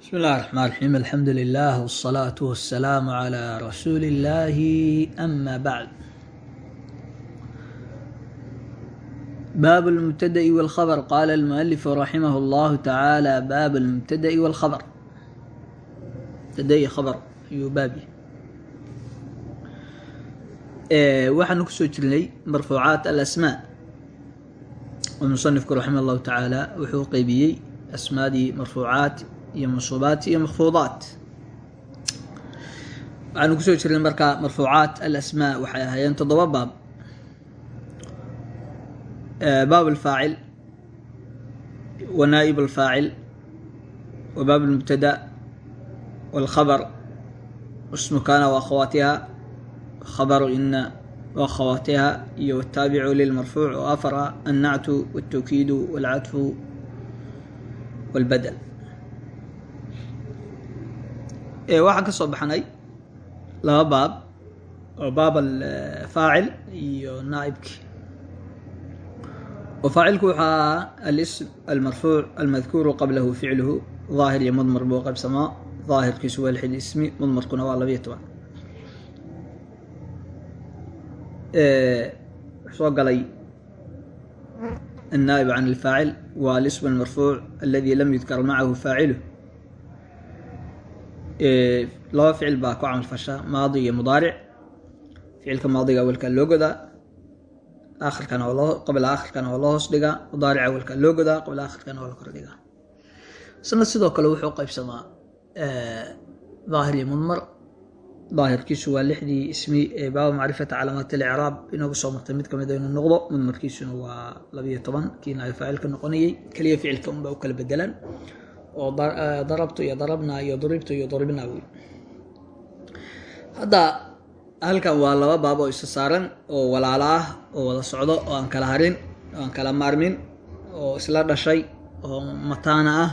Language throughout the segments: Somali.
بسم الله الرحمن الرحيم الحمد لله والصلاة والسلام على رسول الله أما بعد باب المبتدأ والخبر قال المؤلف رحمه الله تعالى باب المبتدأ والخبر مبتدأ خبر ayuu baab yahay waxaanu kusoo jirnay marfuucaat alasmaa oo musanifku raximah allahu tacaala wuxuu qeybiyey asmaadii marfuucaat iyo mansuubaat iyo makfuudaat waxaanu kusoo jirnay markaa marfuucaat alasmaa waxay ahaayeen toddoba baab baab alfaacil wa naa'ib alfaacil wa baab almubtada والخبر اسم كان وأخواتها خبر إن وأخواتها والتابع للمرفوع وأفر النعت والتوكيد والعطف والبدل waxaan ka soo baxnay laba baab oo baab alfaacil e, iyo naaibki. Oo faacilku waxaa alism almarfuuc almadkuuru qablahu ficluhu daahir iyo mudmar buu qaybsamaa. Daahirkiisu waa lixid ismi mudmarkuna waa labayo toban. Soo galay annaaib can alfaacil waa alism almarfuuc aladi lam yudkar macahu faaciluh laba ficil baa ku camal fasha maadi iyo mudaaric. Ficilka maadiga awalkaa loo godaa loo qabla akhirkana waa loo hoos dhigaa mudaaric awalkaa loo godaa qabla akhirkana waa la kor dhigaa. Isna sidoo kale wuxuu qaybsamaa daahir iyo mudmar. Daahirkiisu waa lixdii ismi ee baaba macrifata calaamaat alicraab inoogu soo martay mid ka mid inuu noqdo mudmarkiisuna waa labiyo toban kii naayo faacilka noqonayey keliya ficilka unbaa u kala bedelaan oo darabtu iyo darabna iyo duribtu iyo duribna wey hadda halkan waa laba baab oo isa saaran oo walaalo ah oo wada socdo oo aan kala harin oo aan kala maarmin oo isla dhashay oo mataana ah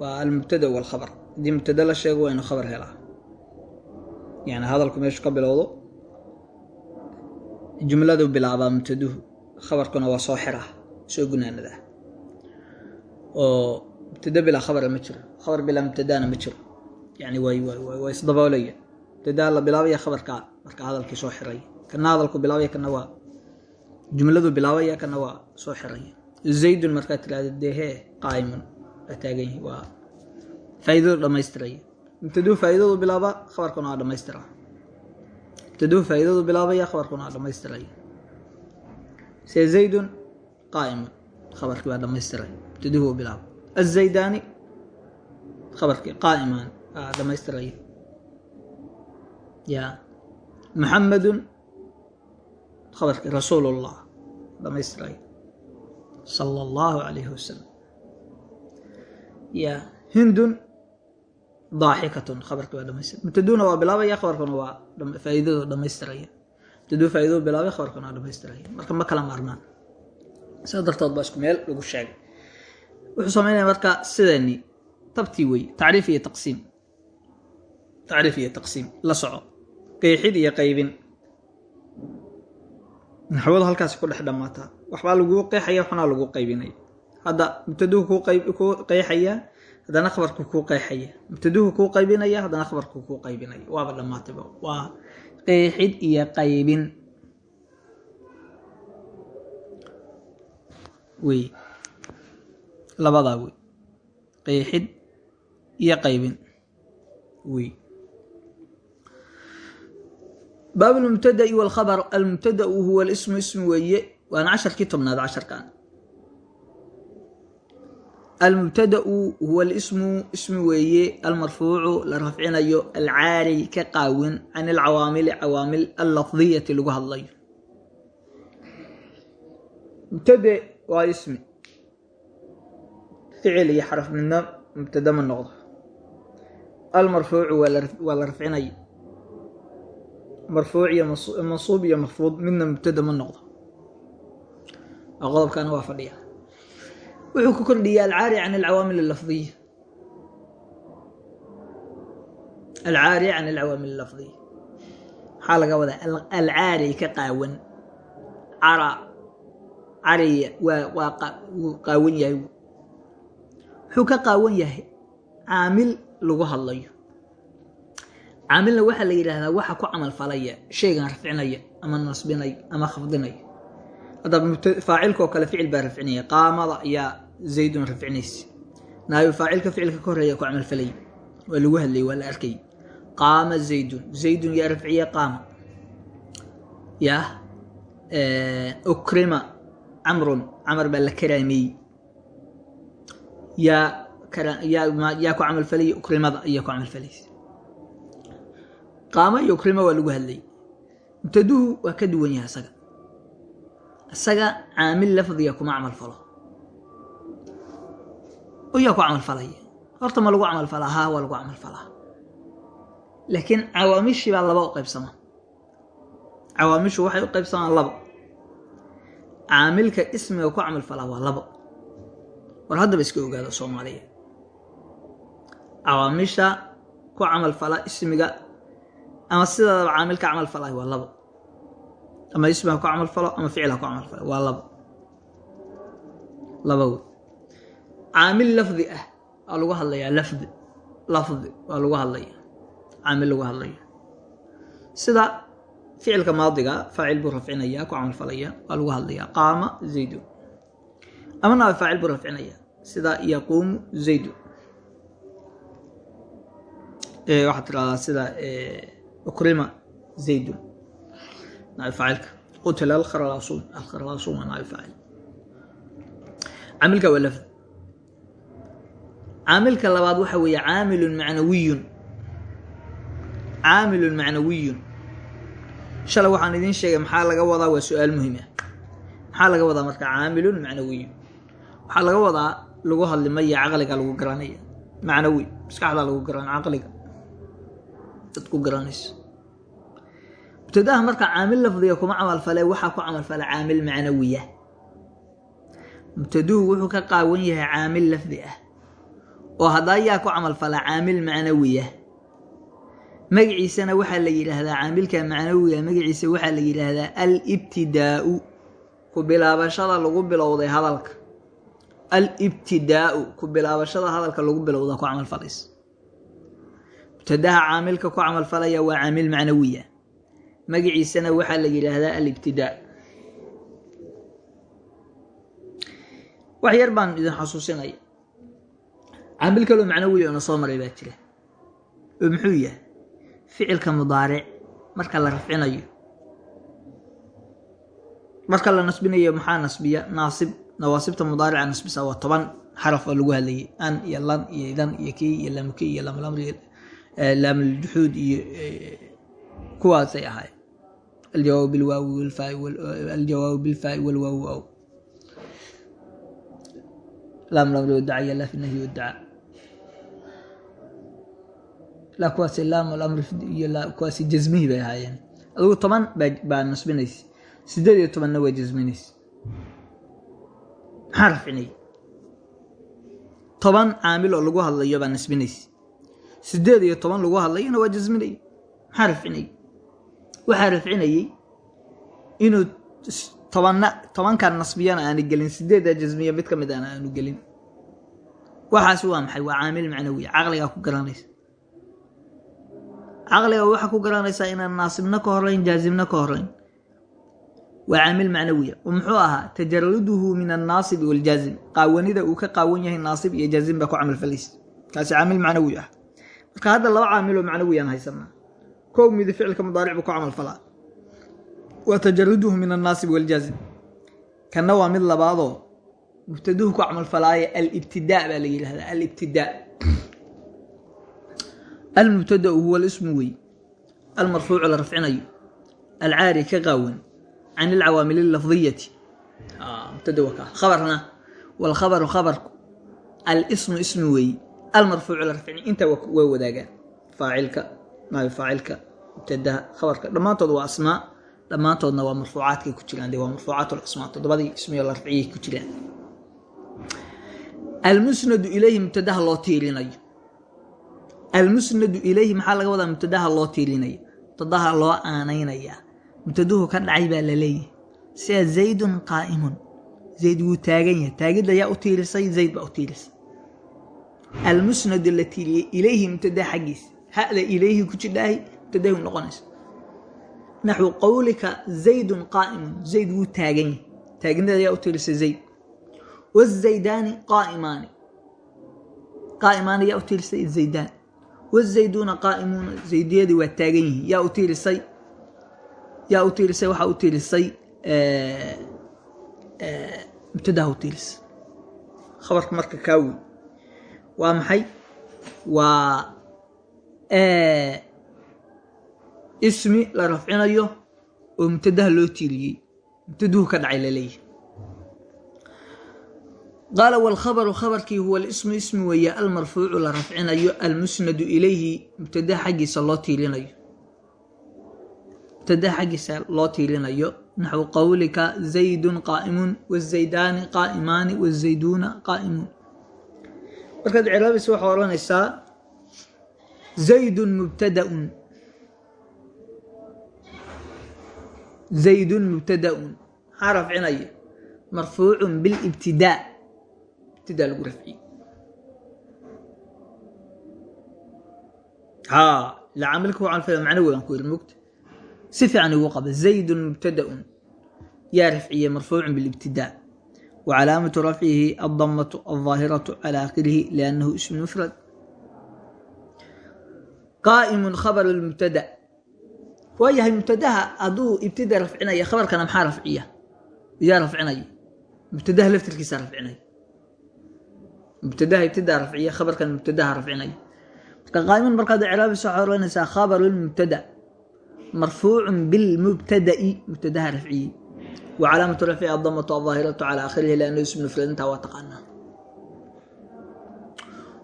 waa almubtada walkhabar haddii mubtada la sheego waa inu khabar helaa. Yani hadalku meeshu ka bilowdo jumladu bilaabaa mubtaduhu. Khabarkuna waa soo xiraa soo gunaanadaa oo mubtada bilaa khabara ma jiro khabar bilaa mubtadana ma jiro yani waa isdaboolaya mubtadaa la bilaabaya khabarkaa marka hadalkii soo xiraya kana hadalku bilaabaya kana waa jumladu bilaabaya kana waa soo xiraya zaydun markaa tirahda dee hee qaa'imun waa taagan yahi waa faaidadu dhamaystiraya mubtaduu faaidadu bilaaba khabarkuna waa dhamaystira mubtaduu faaidadu bilaabaya khabarkuna waa dhamaystiraya se zaydun qaa'imun khabarkii waa dhamaystiraya mubtaduhu bilaaba azaydaani khabarkii qaa'imaan waa dhamaystiraya ya muxamedun khabarkii rasuul ullah dhamaystiraya sala allahu calayhi wasalam ya hindun daaxikatun khabarkii waa dhamaystir mubtaduuna waa bilaabaya khabarkuna waa faaidadu dhamaystiraya mubtaduu faaidadu bilaabay khabarkuna waa dhamaystiraya marka ma kala maarmaan sidaa dartood baa isku meel lagu sheegay wuxuu sameynaya marka sidani tabtii wey tacriif iyo taqsiim. Tacriif iyo taqsiim la soco. Qeexid iyo qaybin. Naxwadu halkaasi ku dhex dhammaataa waxbaa laguu qeexaya waxnaa lagu qaybinaya. Hadda mubtaduhu kuu qeexaya haddana khabarku kuu qeexaya. Mubtaduhu kuu qaybinaya haddana khabarku kuu qaybinaya. Waaba dhammaatayba waa qeexid iyo qaybin. Wey labadaa wey qeexid iyo qaybin wey baab almubtada'i walkhabar. Almubtada'u huwa lismu ismi weeye. Waana casharkii tobnaad casharkan almubtada'u huwa lismu ismi weeye. Almarfuucu la rafcinayo. Alcaari ka qaawin can alcawaamili cawaamil allafdiyati lagu hadlayo. Mubtade waa ismi ficil iyo xaraf midna mubtada ma noqdo. Almarfuucu waa la rafcinaya marfuuc iyo mansuub iyo mafruud midna mubtada ma noqdo. Oo qodobkana waa fadhiya. Wuxuu ku kordhiyay alcaari can alcawaamil allafdiya alcaari can alcawaamil allafdiya maxaa laga wadaa alcaari ka qaawan. Cara cariya waa waa qaawan yahay wuxuu ka qaawan yahay caamil lagu hadlayo. Caamilna waxaa la yidhaahdaa waxa ku camal falaya shaygan rafcinaya ama nasbinaya ama khafdinaya. Hadda faacilka oo kale ficil baa rafcinaya qaamada ayaa zaydun rafcinaysa naayo faacilka ficilka ka horreeya ku camal falaya waa lagu hadlayay waa la arkay. Qaama zaydun. Zaydun yaa rafciya qaama. Yaa ukrima camrun. Camar baa la karaameeyey yaa yaa ku camal falaya ukrimada ayaa ku camal falaysa qaamo iyo ukrima waa lagu hadlayay mubtaduhu waa ka duwan yahay isaga isaga caamil lafdiga kuma camal falo yaa ku camal falaya horta ma lagu camal falaa haa waa lagu camal falaa laakiin cawaamishii baa laba u qaybsama cawaamishu waxay u qaybsamaan laba caamilka ismiga ku camal falaa waa labo war haddaba iska ogaado soomaaliya. Cawaamisha ku camal fala ismiga ama sidaadaba caamilka camal falay waa labo. Ama ismiga ku camal falo ama ficilha ku camal falo waa labo. Laba wey caamil lafdi ah waa lagu hadlayaa lafdi lafdi waa lagu hadlaya caamil lagu hadlaya. Sida ficilka maadiga faacil buu rafcinaya ku camal falaya waa lagu hadlaya. Qaama zaydun ama naaba faacil buu rafcinaya sida yaquumu zaydun waxaad tiraahdaa sida ukrima zaydun naab faacilka qutila alkharalaasuun alkharalaasuun waa naab faacil caamilka waa lafdi caamilka labaad waxa weeye caamilun macnawiyun. Caamilun macnawiyun. Shalay waxaan idiin sheegay maxaa laga wadaa waa su'aal muhiim ah. Maxaa laga wadaa marka caamilun macnawiyun? Waxaa laga wadaa lagu hadlimaya caqliga lagu garanaya. Macnawi maskaxda lagu garan caqliga. Dad ku garanayso. Mubtadaha marka caamil lafdiga kuma camalfale waxaa ku camalfala caamil macnawiya mubtaduhu wuxuu ka qaawan yahay caamil lafdi ah. Oo haddaa yaa ku camalfala caamil macnawiya magaciisana waxaa la yidhaahdaa caamilka macnawiga magaciisa waxaa la yidhaahdaa alibtidaau. Ku bilaabashada lagu bilowday hadalka alibtidaau ku bilaabashada hadalka lagu bilowda ku camalfalays mubtadaha caamilka ku camalfalaya waa caamil macnawiya. Magaciisana waxaa la yidhaahdaa alibtidaa wax yar baan idin xasuusinaya caamil kaloo macnawiya ona soo maray baa jira. Oo muxuu yahay? Ficilka mudaaric marka la rafcinayo. Marka la nasbinayo maxaa nasbiya? Naasib nawaasibta mudaarica nasbisa waa toban xaraf oo lagu hadlayay. An iyo lan iyo idan iyo kii iyo lamki iyo lamlamri laamuljuxuud iyo kuwaasay ahaay aljawaab bilwaawi walfaai aljawaab bilfaai walwaawi aw laam lamri wadacaya laa fi nahyi wadacaa laa kuwaasi laam iyo kuwaasi jasmihii bay ahaayeen. Adugu toban baa nasbinaysa. Sideed iyo tobanna waa jasminaysa maxaa rafcinay toban caamil oo lagu hadlayo baa nasbinaysa sideed iyo toban lagu hadlayona waa jasminay maxaa rafcinay waxaa rafcinayey inuu tobanna tobankan nasbiyana aanu gelin sideeddaa jasmiya mid ka mid ana aanu gelin. Waxaasi waa maxay? Waa caamil macnawiya caqligaa ku garanaysa caqliga waxaa ku garanaysaa inaan naasibna ka horeyn jaazimna ka horeyn waa caamil macnawiya oo muxuu ahaa tajaruduhu min annaasibi waljaazim qaawanida uu ka qaawan yahay naasib iyo jaazim baa ku camalfalaysa kaasi caamil macnawi ah marka hadda laba caamiloo macnawiyaan haysanaa kow midi ficilka mudaaric buu ku camalfalaa waa tajaruduhu min annaasibi waljaazim kanna waa mid labaadoo mubtaduhu ku camalfalaaya alibtidaa baa la yidhahdaa alibtidaa almubtadau huwa lismu wey almarfuucu la rafcinayo alcaari ka qaawan can ilcawaamil lafdiyati mubtada waa kaa khabarna walkhabaru khabarku alismu ismi weeye almarfuucu la rafcinayo intaa waa wadaagaan faacilka naabi faacilka mubtadaha khabarka dhammaantood waa asmaa dhammaantoodna waa marfuucaadkay ku jiraan de waa marfuucaat lasmaa toddobadii ismiyo la rafciyay ku jiraan almusnadu ilayhi mubtadaha loo tiirinayo almusnadu ilayhi maxaa laga wadaa mubtadaha loo tiirinayo mubtadaha loo aanaynaya mubtaduhu ka dhacay baa la leeyahay. Sida zaydun qaa'imun. Zayd wuu taagan yahay. Taagidda yaa u tiirisay zayd baa u tiirisay. Almusnadu la tiiriyey ilayhi mubtada xaggiisa hada ilayhi ku jidhaahi mubtadahi u noqonaysa. Naxwu qowlika zaydun qaa'imun. Zayd wuu taagan yahay. Taagnida ayaa u tiirisa zayd. Wazaydaani qaa'imaani. Qaa'imaani yaa u tiirisay zaydaan. Wazayduuna qaa'imuuna. Zaydiyadii waa taagan yihiin. Yaa u tiirisay yaa u tiirisay waxaa u tiirisay mubtadaha u tiirisay khabarka marka kaawi waa maxay? Waa ismi la rafcinayo oo mubtadaha loo tiiriyey. Mubtaduhu ka dhacay la leeyahay qaala wاlkhabru khabarkii huwa lismu ismi weeye almarfuucu la rafcinayo almusnadu ilayhi mubtadaha xaggiisa loo tiirinayo mubtadaha xaggiisa loo tiirinayo naxwu qowlika zaydun qaa'imun wazaydaani qaa'imaani wazayduuna qaa'imuun markaad ciraabaysa waxaa odhanaysaa zaydun mubtadaun zaydun mubtadaun maxaa rafcinaya marfuucun bilibtidaa ibtidaa lagu rafciye haa ila caamilka macno weyn ku yiri mugta si fiican ugu qaba zaydun mubtadaun yaa rafciye marfuucun bilibtidaa wa calaamatu rafcihi addamatu aldaahiratu cala aakhirihi liannahu ismu mufrad. Qaaimun khabaru lmubtada waayahay mubtadaha hadduu ibtida rafcinaya khabarkana maxaa rafciya? Yaa rafcinaya. Mubtadaha laftirkiisa rafcinaya. Mubtadaha ibtidaa rafciya khabarkan mubtadaha rafcinaya. Marka qaaimun markaad icraabiso waxaa oranaysaa khabaru lmubtada marfuucu bilmubtada'i mubtadaha rafciyey wa calaamat rafci adamatu ahaahiratu calaa akhirihi lianna ismnu filalintaa waa taqaanaa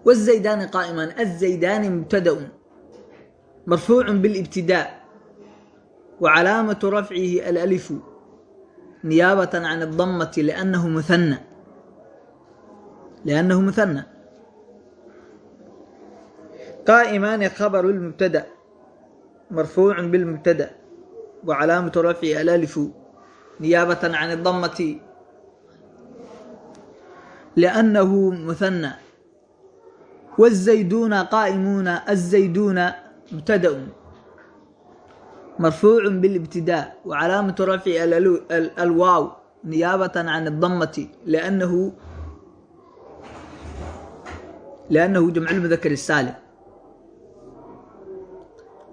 wazaydaani qaa'iman azaydaani mubtadaun marfuucu bilibtidaa wa calaamatu rafcihi alalifu niyaabatan can adamati liannahu muhanna liannahu muhanna qaa'imaani khabaru lmubtada marfuucu bilmubtada wa calaamatu rafci alalifu niyaabatan can damati liannahu muhana wazayduuna qaa'imuuna azayduuna mubtadaun marfuucu bilibtidaa wa calaamatu rafci alwaaw niyaabatan can adamati liannahu jamcu lmudakar isaalim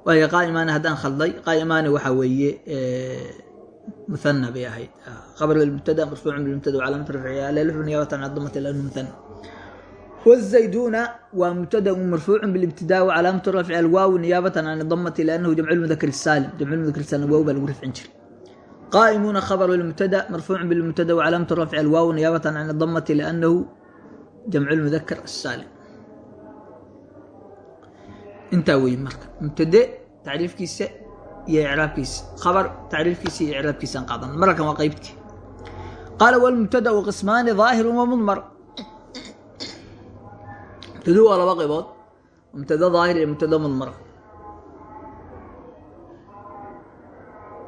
waay qaaimaani haddaan khalday qaaimaani waxa weeye muana bay ahayd. Qabr mubtada marfuuc bimubtada calaamad rafciga lxuniyabata min adamati lan muana wzayduna waa mubtada marfuucu bilibtidaa calaamatu rafci alwaawi niyaabatan can damati lanahu jamcu mudakr saalim jamcu mudakr saalim waaw baa lagu rafcin jiray. Qaa'imuuna khabaru lmubtada marfuucu bilmubtada wacalaamatu rafci alwaaw niyaabatan can damati lanahu jamcu lmudakar asaalim intaa wey marka. Mubtade tacriifkiisa iyo icraabkiisa. Khabar tacriifkiisa iyo icraabkiisaan qaadan mararkan waa qeybtii qaala wlmubtadau qismaani daahirun wa mudmar mubtadu waa laba qaybood. Mubtado daahir iyo mubtado mudmara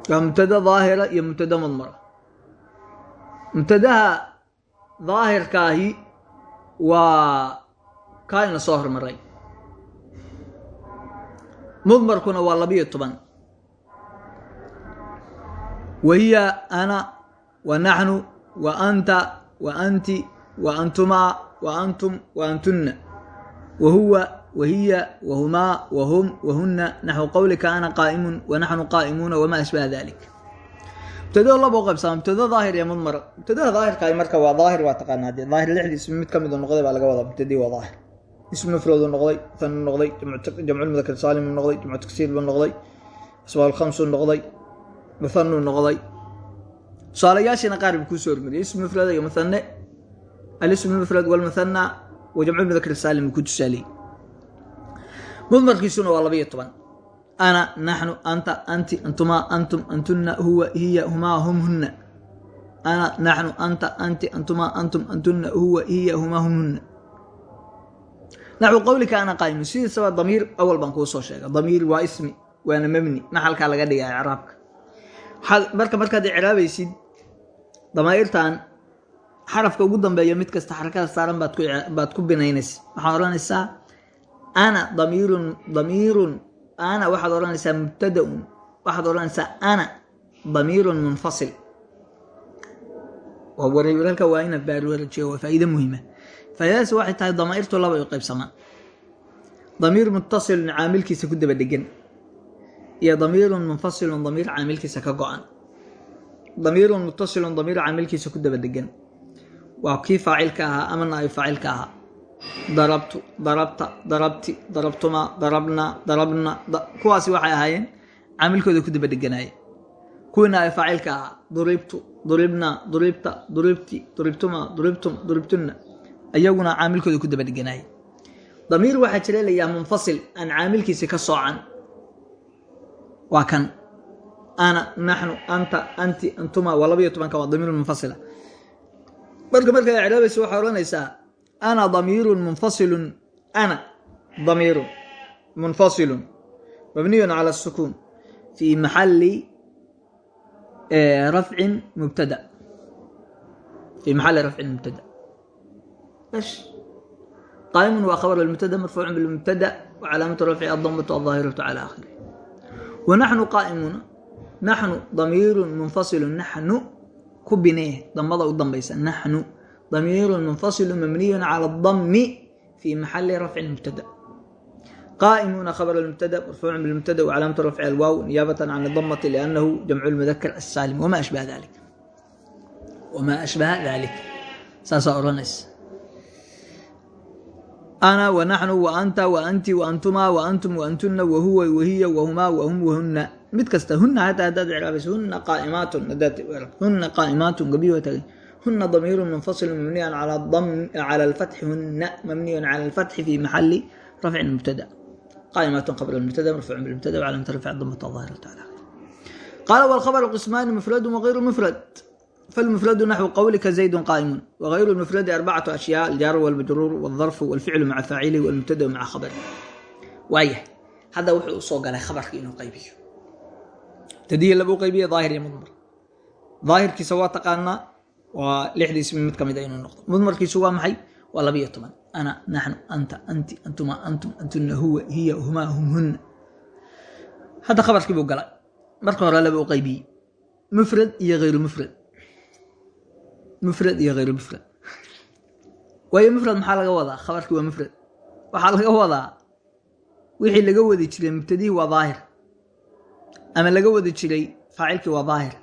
waa mubtado daahira iyo mubtado mudmara mubtadaha daahirkaahi waa kaa ina soo hormaray mudmarkuna waa labiyo toban. Wahiya ana wa naxnu wa anta wa anti wa antumaa wa antum wa antunna. Wa huwa wa hiya wa humaa wa hum wa hunna. Naxwu qowlika ana qaa'imun wa naxnu qaa'imuuna wamaa ashbaha dalik mubtadada labo qaybsama mubtado daahir iyo mudmar. Mubtadaha daahirkaay marka waa daahir waa taqaanaa dee. Daahir lixdii ismi mid ka midu noqday baa laga wadaa mubtadii waa daahir ism mufradu noqday muthanu noqday jamculmudakar saalimu noqday jamcu taksiir buu noqday asbaab lkhamsu noqday muthanu noqday. Tusaalayaashiina qaar buu kuusoo hormariyay ism mufrada iyo muthane alism mufrad walmuthana wa jamculmudakar saalim buu ku tusaaliyey mudmarkiisuna waa labayo toban. Ana naxnu anta anti antumaa antum antunna huwa hiya humaa hum hunna ana naxnu anta anti antumaa antum antunna huwa hiya humaa hum hunna naxwu qowlika ana qaa'imun sidiisaba damiir awal baan kuu soo sheegay. Damiir waa ismi waana mebni maxalkaa laga dhigaya icraabka. Marka markaad icraabaysid damaa'irtan xarafka ugu dambeeya mid kasta xarakada saaran baad ku binaynaysa waxaad odhanaysaa ana damiirun damiirun ana waxaad odhanaysaa mubtadaun waxaad odhanaysaa ana damiirun munfasil. Wareeralka waa ina baarwarajiyo waa faa'iide muhiima faa'iidadaasi waxay tahay damaa'irtu laba u qaybsamaan. Damiir muttasilun caamilkiisa ku daba dhegan iyo damiirun munfasilun damiir caamilkiisa ka go-an. Damiirun muttasilun damiir caamilkiisa ku daba degan waa kii faacilka ahaa ama naa'ib faacilka ahaa? Darabtu darabta darabti darabtuma darabna darabna kuwaasi waxay ahaayeen caamilkooda ku daba deganaaya kuwii naa'ib faacilka ahaa? Duribtu duribna duribta duribti duribtuma duribtum duribtunna iyaguna caamilkooda ku daba deganaaya damiir waxaa jira layaha munfasil aan caamilkiisi ka soocan. Waa kan. Ana naxnu anta anti antuma waa labayo tobanka waa damiir munfasila. Marka markaa icraabaysa waxaa odhanaysaa ana damiirun munfasilun ana damiirun munfasilun mabniyun cala الsukuun fi maxali rafcin mubtada. Fi maxali rafcin mubtada ايش قائم وخبر المبتدا مرفوع بالمبتدا وعلامة رفعه الضمة الظاهرة على آخره ونحن قائمون نحن ضمير منفصل نحن كبنيه ضمضة والضمبيس نحن ضمير منفصل مبني على الضم في محل رفع المبتدا قائمون خبر المبتدا مرفوع بالمبتدا وعلامة رفع الواو نيابة عن الضمة لأنه جمع المذكر السالم وما أشبه ذلك وما أشبه ذلك ساسا ana wanaxnu waanta waanti waantumaa waantum waantuna wahuwa wahiya wahumaa wahum wahunna mid kasta huna hataa hadaad icraabayso huna qaaimaatun huna qaaimaatun gabiyo tagay huna damiiru munfasil mabniyan cala alfatxi huna mabniyan cala alfatxi fi maxali rafcin mubtada qaaimaatun qabla mubtada marfuucun bilmubtada wcalamat rafc damata aahirata ala qaala walkhabar qismaani mufradu wayru mufrad فالمفرد نحو قولك زيد قائم وغير المفرد أربعة أشياء الجار والمجرور والظرف والفعل مع فاعله والمبتدا مع خبره وايه هذا وحو صوق على خبرك إنه قيبيه tadiya laba u qaybiya daahir iyo mudmar daahirkiisa waa taqaanaa waa lixdiis mid ka mid a inuu noqdo mudmarkiisu waa maxay waa laba iyo toban ana naxnu anta anti antuma antum antuna huwa hiya humaa hum hunna hadda khabarkii buu galay marka hore laba u qaybiyey mufrad iyo hayru mufrad mufrad iyo hayru mufrad. Waayo mufrad maxaa laga wadaa? Khabarkii waa mufrad. Waxaa laga wadaa wixii laga wadi jiray mubtadihii waa daahir. Ama laga wadi jiray faacilkii waa daahir.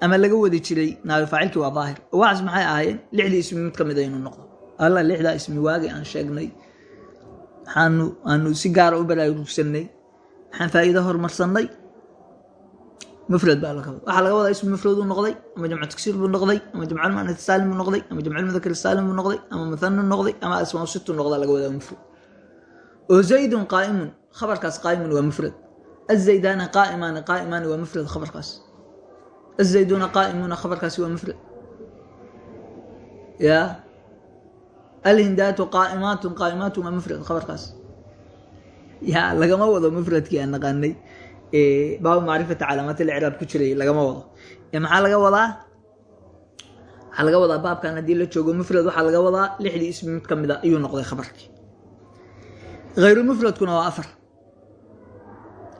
Ama laga wadi jiray naabi faacilkii waa daahir. Waxaas maxay ahaayeen? Lixdii ismi mid ka mid a inuu noqdo. Alla lixdaa ismi waagi aan sheegnay. Aanu si gaara u baraarugsanay maxaan faa'iido hormarsannay mufrad baa laga waaa laga wadaa ismu mufrad uu noqday ama jamcu tagsiir buu noqday ama jamcumuanas saalim buu noqday ama jamcumuakr saalim buu noqday ama muhanu noqday ama asmaa situ noqda laga wadaa mufrad oo zaydun qaaimun khabarkaas qaaimun waa mufrad azaydaani qaaimaani qaaimaani waa mufrad khabarkaas azayduna qaaimuuna khabarkaasi waa mufrad ya alhindaatu qaaimaatun qaaimaatun waa mufrad khabarkaas ya lagama wado mufradkii aan naqaanay baabu macrifati calaamaat icraab ku jiray lagama wado. Maxaa laga wadaa? Waxaa laga wadaa baabkan haddii la joogo mufrad waxaa laga wadaa lixdii ismi mid ka mid a ayuu noqday khabarkii. Hayru mufradkuna waa afar.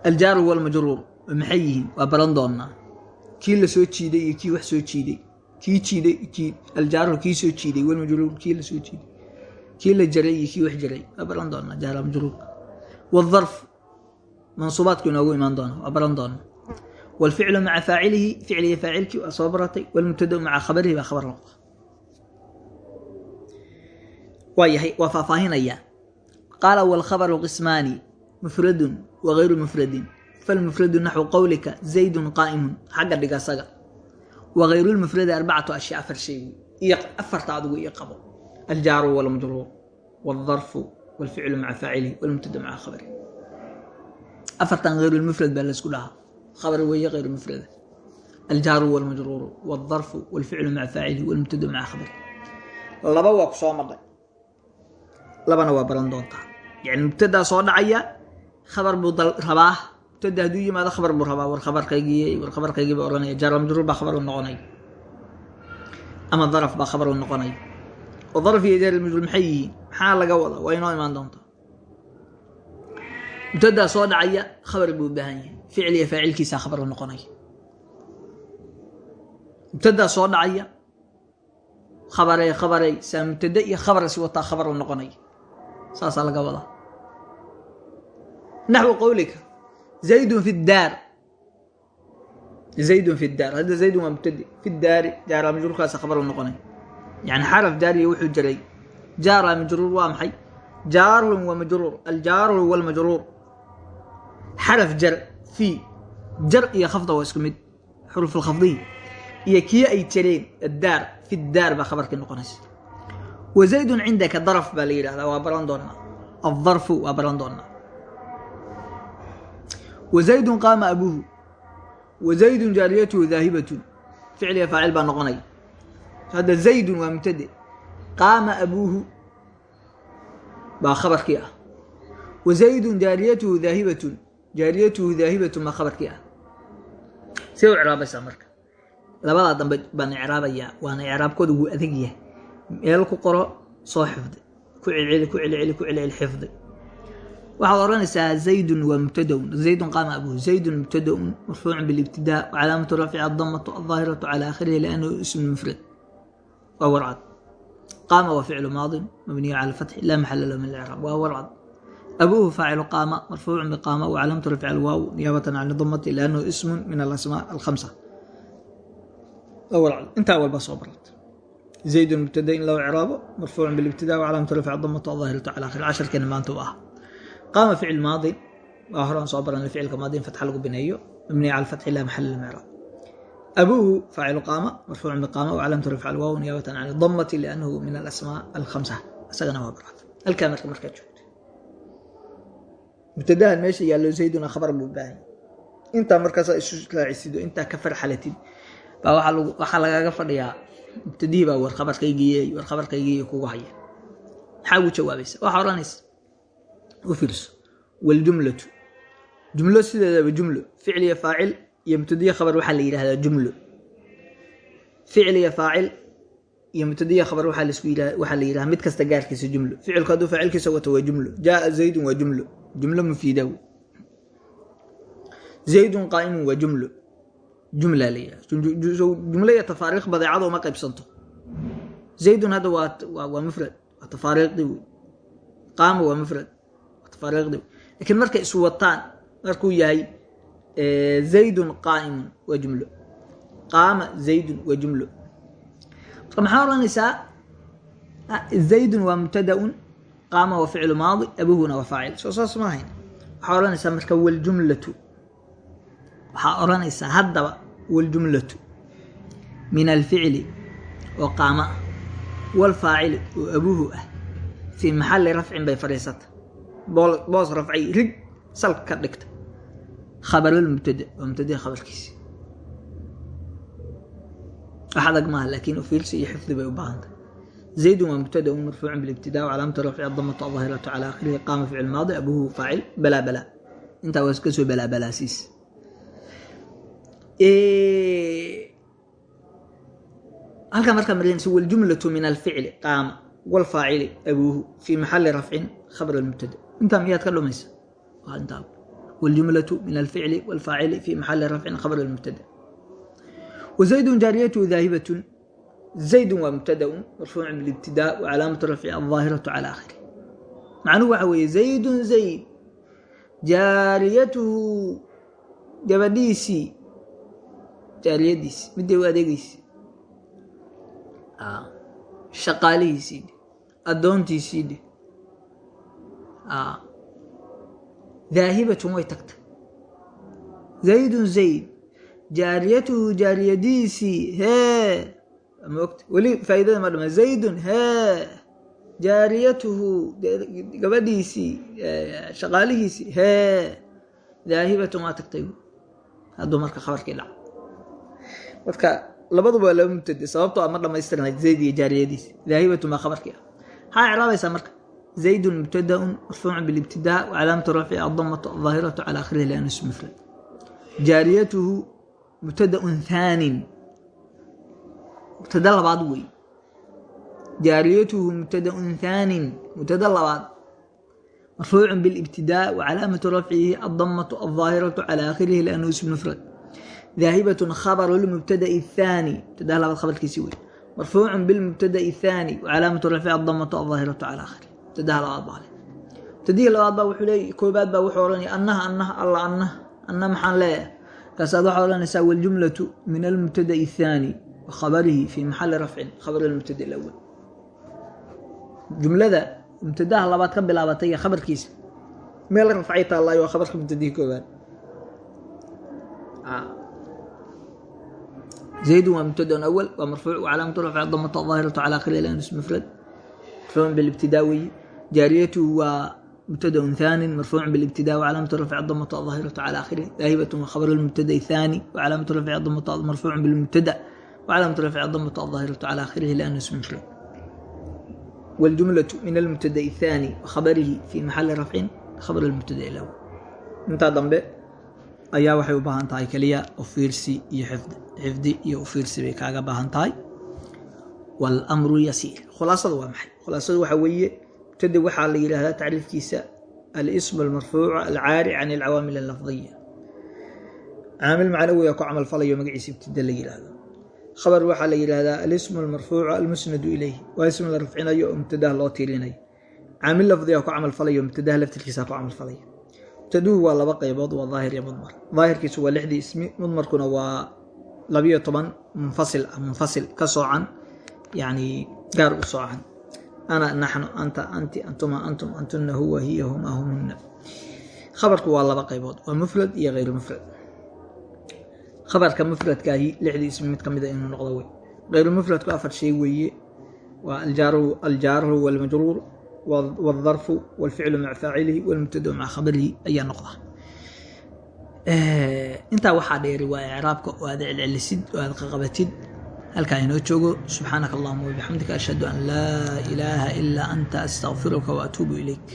Aljaaru walmajruur maxay yihiin? Waa baran doonnaa kii la soo jiiday iyo kii wax soo jiiday. Kii jiiday aljaaru kii soo jiiday walmajruur kii la soo jiiday. Kii la jaray iyo kii wax jaray waa baran doonnaa jaara majruurka waadarf mansuubaadku inoogu imaan doono oo baran doono wlficlu maca faacilihi ficliga faacilkii waa soo baratay wlmubtada maca khabarihi baa khabar noqda waayahay waa faahfaahinaya qaala wlkhabaru qismaani mufradun wagayru mufradin falmufradu naxwu qowlika zaydun qaa'imun xagga dhigasaga wahayrulmufradi arbacatu ashya afar shaygu iyo afarta adigu io qabo aljaaru wlmajruur wاldarfu wاlficlu maca faacilihi wlmubtada maca afartan hayru lmufrad baa laysku dhahaa khabar weeye hayru mufrada aljaaru walmajruuru wاldarfu wاlficlu maca faacilihi wاlmubtada maca khabari laba waa ku soo madhay labana waa baran doontaa yani mubtadaa soo dhacaya khabar buu rabaa mubtada hadduu yimaado khabar buu rabaa war khabarkaygii war khabarkaygii baa odhanaya jaara majruur baa khabar u noqonaya ama daraf baa khabar u noqonaya oo daraf iyo jaar majruur maxay yihiin maxaa laga wada waa inoo imaan doonta mubtadaa soo dhacaya khabar buu baahan yahay. Ficil iyo faacilkiisaa khabar u noqonaya mubtadaa soo dhacaya khabarey khabarey saa mubtade iyo khabarsi wataa khabar u noqonaya saasaa laga wadaa naxwu qowlika zaydun fi daar. Zaydun fi daar hadda zaydun waa mubtade fi daari jaara majruurkaasa khabar u noqonaya yani xaraf daariya wuxuu jiray jaara majruur waa maxay? Jaarun wa majruur. Aljaaru walmajruur xaraf jar fi jar iyo khafda waa isku mid xuruf alkhafdiy iyo kii ay jareen addaar fi daar baa khabarkii noqonaysa. Wa zaydun cindaka daraf baa la yidhahdaa waa baran doonaa. Aldarfu waa baran doonaa. Wa zaydun qaama abuuhu wa zaydun jaariyatuhu daahibatun ficliga faacil baa noqonaya. Hadda zaydun waa mubtade qaama abuuhu baa khabarkii ah. Wa zaydun jaariyatuhu daahibatun jaariyatuhu daahibatun baa khabarkii ah see u ciraabaysaa marka. Labadaa dambe baan icraabayaa waana icraabkooda wuu adag yahay. Meel ku qoro soo xifdi. Ku celceli ku celceli ku celceli xifdi. Waxaad oranaysaa zaydun waa mubtadaun. Zaydun qaama abuhu zaydun mubtadaun marfuucun bilibtidaa wacalaamatu rafci adamatu aldaahiratu cala aakhirihi liannahu ismu mufrad. Waa warcad. Qaama waa ficlu maadin mabniyu cala alfatxi laa maxala lahu min alcraab waa warcad abuuhu faacilu qaama marfuucun biqaama waclamtu rafci waaw niyaabatan can idamati liannahu ismun min alasmaa alhamsa intaa walba soo barata zaydun mubtada in loo ciraabo marfuucun bilibtida waclamtu rafci damatu aahiratu cala akhir casharkeena maanta u ah qaama ficil maadin waa horan soo baranay ficilka maadin fatxa lagu bineeyo mabniya cala fatxi laa maxal lilmicraab abuuhu faacilu qaama marfuucun biqaama waclamtu rafci waaw niyaabatan can idamati liannahu min alasmaa alhamsa isagana waa barata halkaa marka markaa joog mubtadahan meesha yaallo zayduna khabar luu baahanya intaa markaas isu raacisido intaa ka farxalatid baa waxaa lagaaga fadhiyaa mubtadihii baa war khabarkaygiiy war kugu haya maxaa ugu jawaabaysa waxaa odhanaysa u fiirso waljumlatu jumlo sideedaba jumlo. Ficliya faacil iyo mubtadiya khabar waxaa la yidhahdaa jumlo. Ficliya faacil iyo mubtadiya khabar waxaa la yidhahdaa mid kasta gaarkiisa jumlo. Ficilku hadduu faacilkiisa wato waa jumlo. Jaaa zaydun waa jumlo jumlo mufiida zaydun qaa'imun waa jumlo jumla la yidhahda jumlo iyo tafaariikh badeecada uma qaybsanto zaydun hadda waa waa waa mufrad waa tafaariiqdii wey qaama waa mufrad waa tafaariiqdii wey laakiin markay isu wataan markuu yahay qaama waa ficlu maadi abuhuna waa faacil. Soo saas ma ahayn. Waxaa odhanaysaa marka waljumlatu. Waxaa odhanaysaa haddaba waljumlatu. Min alficli oo qaama ah walfaacili oo abuhu ah. Fii maxalli rafcin bay fadhiisata. Boos rafcay rig salka ka dhigta. Khabarulmubtada waa mubtadii khabarkiisi. Wax adag maaha laakiin ufiilsi iyo xifdi bay u baahantay zaydun waa mubtadaun marfuucun bilibtidaa wacalaamatu rafci adamatu adahiratu cala aakhirihi qaama ficil maadi abuhu faacil balaa balaa intaa waa iska soo balaa balaasiis halkaa markaa maraysa waljumlatu min alficli qaama walfaacili abuuhu fii maxali rafcin khabr almubtada intaa miyaad ka dhumaysa waljumlatu min alficli walfaacili fii maxali rafcin khabr almubtada wazaydun jaariyatuhu daahibatun zaydun waa mubtadaun marfuucun bilibtidaa wacalaamatu rafci aldaahiratu cala aakhiri macnuhu waxa weeye zaydun zayd jaariyatuhu gabadhiisii jaariyadiisi midday u adeegeysi shaqaalihiisii dhe addoontiisii dhe daahibatun way tagtay zaydun zayd jaariyatuhu jaariyadiisii hee maogta weli faa'iidada ma dhama zaydun hee jaariyatuhu gabadhiisii shaqaalihiisii hee daahibatun waa tagtay. Hadduu marka khabarkii dhaco. Marka labaduba waa laba mubtade sababtoo a ma dhamaystirna zayd iyo jaariyadiisi. Daahibatun baa khabarkii ah. Maxaa icraabaysaa marka zaydun mubtadaun marfuucun bilibtidaa wacalaamatu rafci adamatu aldaahiratu cala akhirihi lianna ismu mufrad jaariyatuhu mubtadaun thaanin mubtada labaad wey jaariyatuhu mubtadaun thaanin mubtada labaad marfuucu bilibtidaa wacalaamatu rafcihi adamatu aldaahiratu cala aakhirihi liannahu ism mufrad daahibatun khabaru lmubtada'i athaani mubtadaha labaad khabarkiisii wey marfuucu bilmubtada'i athaani wacalaamatu rafcihi adamatu aldaahiratu cala aakhirihi mubtadaha labaad baa leh mubtadihii labaad baa wuxuu leey koobaad baa wuxuu odhanaya annaha annaha alla anna anna maxaan leeyahay markaasaad waxaa odhanaysaa waljumlatu min almubtada'i athaani wa khabarihi fii maxali rafcin khabar almubtada alawal jumlada mubtadaha labaad ka bilaabatay iyo khabarkiisa meel rafcay taallaayo waa khabarka mubtadihii koobaad زيد ومبتدا اول ومرفوع وعلامة رفع الضمة الظاهرة على آخره لأنه اسم مفرد مرفوع بالابتداوي جاريته ومبتدا ثاني مرفوع بالابتداء وعلامة رفع الضمة الظاهرة على آخره ذاهبة وخبر المبتدا الثاني وعلامة رفع الضمة مرفوع بالمبتدا وعلامة رفع الضمة الظاهرة على آخره لأنه اسم مفرد والجملة من المبتدا الثاني وخبره في محل رفع خبر المبتدا الأول انت ضمبه ayaa waxay u baahan tahay keliya ufiirsi iyo xifdi xifdi iyo ufiirsi bay kaaga baahan tahay walamru yasiir khulaasada waa maxay khulaasadu waxaa weeye mubtada waxaa la yidhaahdaa tacriifkiisa alismu almarfuucu alcaari can alcawaamil allafdiya caamil macnawiga ku camal falayo magaciisa ibtida la yidhaahdo khabar waxaa la yidhaahdaa alismu almarfuucu almusnadu ilayh waa ism la rafcinayo oo mubtadaha loo tiirinayo caamil lafdiga ku camal falayo mubtadaha laftirkiisa ku camal falaya mubtaduhu waa laba qaybood waa daahir iyo mudmar. Daahirkiisu waa lixdii ismi mudmarkuna waa labiyo toban munfasil ah munfasil ka soocan yani gaar u soocan. Ana naxnu anta anti antuma antum antuna huwa hiya huma humuna. Khabarku waa laba qaybood waa mufrad iyo hayru mufrad khabarka mufradkaahi lixdii ismi mid ka mida inuu noqdo wey hayru mufradku afar shay weeye waa aljaaruhu walmajruur والظرف والفعل مع فاعله والمبتدا مع خبره ayaa noqda intaa waxaa dheeri waa icraabka oo aad celcelisid oo aad qaqabatid halkaa inoo joogo subxaanaka allahuma wabixamdika ashhadu an laa ilaaha ilaa anta astaqfiruka waatuubu ilayk